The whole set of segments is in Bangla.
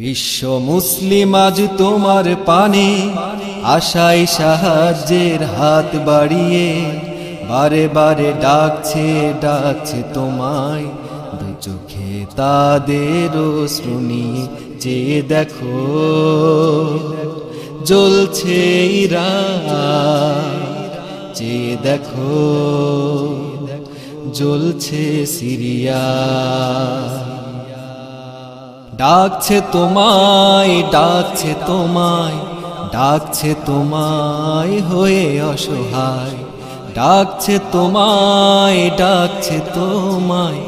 বিশ্ব মুসলিম আজ তোমার পানে আশাই সাহায্যের হাত বাড়িয়ে, বারে বারে ডাকছে ডাকছে তোমায়। দু চোখে তাদের শ্রুনি যে দেখো, জ্বলছে ইরা যে দেখো, জ্বলছে সিরিয়া। ডাকছে তোমায় ডাকছে তোমায় ডাকছে তোমায় হয়ে অসহায়। ডাকছে তোমায় ডাকছে তোমায়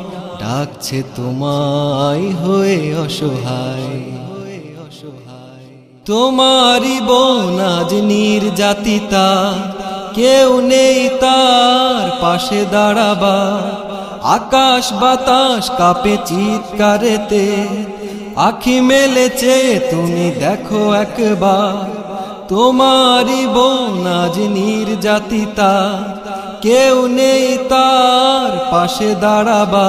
ডাকছে তোমায় হয়ে অসহায়। তোমারই বোন আজ নির্যাতিতা, কেউ নেই তার পাশে দাঁড়াবা আকাশ বাতাস কাপে চিৎকারেতে আখি মেলেছে, তুমি দেখো একবার। তোমারই বোন আজ নির্যাতিতা। কেউ নেই তার পাশে দাঁড়াবা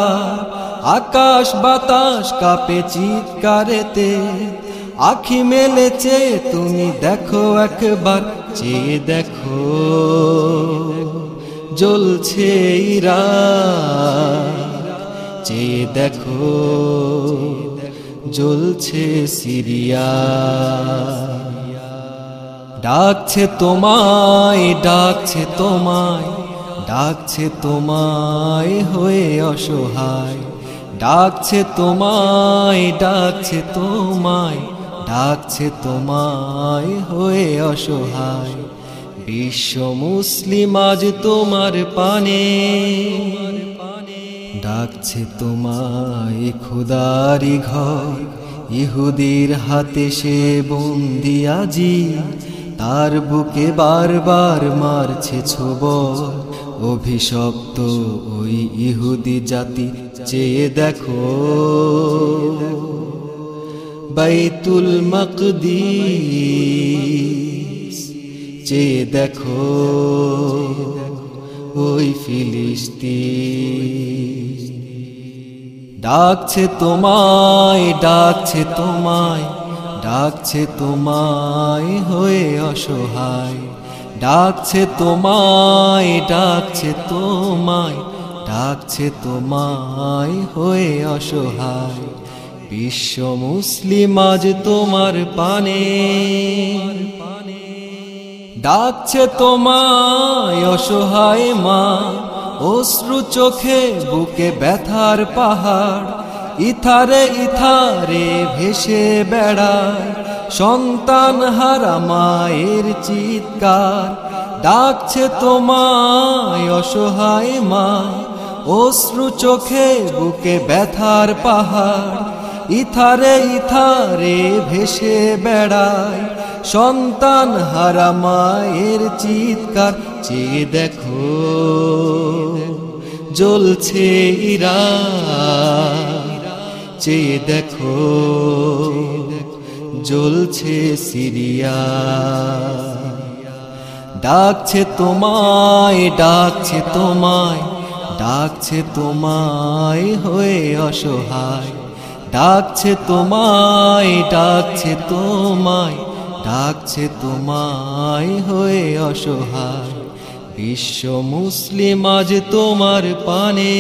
আকাশ বাতাস কাপে চিৎকারেতে। আখি মেলেছে, তুমি দেখো একবার চেয়ে দেখো জ্বলছে ইরা চেয়ে দেখো জ্বলছে সিরিয়া। ডাকছে তোমায় ডাকছে তোমায় ডাকছে তোমায় হয়ে অসহায়। ডাকছে তোমায় ডাকছে তোমায় ডাকছে তোমায় হয়ে অসহায়। বিশ্ব মুসলিম আজ তোমার পানে। ডাকছে তোমায় খুদারি ঘর। ইহুদির হাতে সে বন্দি আজি। তার বুকে বারবার মারছে ছোবর। অভিশপ্ত ওই ইহুদি জাতি চেয়ে দেখো। বাইতুল মকদিস চেয়ে দেখো। ওই ফিলিস্তিন। ডাকছে তোমায় ডাকছে তোমায় ডাকছে তোমায় হয়ে অসহায়। ডাকছে তোমায় ডাকছে তোমায় ডাকছে তোমায় হয়ে অসহায়। বিশ্ব মুসলিম আজ তোমার পানে। পানে ডাকছে তোমায় অসহায় মা, অশ্রু চোখে বুকে ব্যথার পাহাড়, ইথারে ইথারে ভেসে বেড়ায়, সন্তান হারা মায়ের চিৎকার। ডাকছে তোমায় অসহায় মা, অশ্রু চোখে বুকে ব্যথার পাহাড় ইথারে ইথারে ভেসে বেড়ায় সন্তান হারা মায়ের চিৎকার, চেয়ে দেখো জ্বলছে ইরা। চেয়ে দেখো জ্বলছে সিরিয়া। ডাকছে তোমায় ডাকছে তোমায় ডাকছে তোমায় হয়ে অসহায়। ডাকছে তোমায় ডাকছে তোমায় ডাকছে তোমায় হয়ে অসহায়। বিশ্ব মুসলিম আজ তোমার পানে।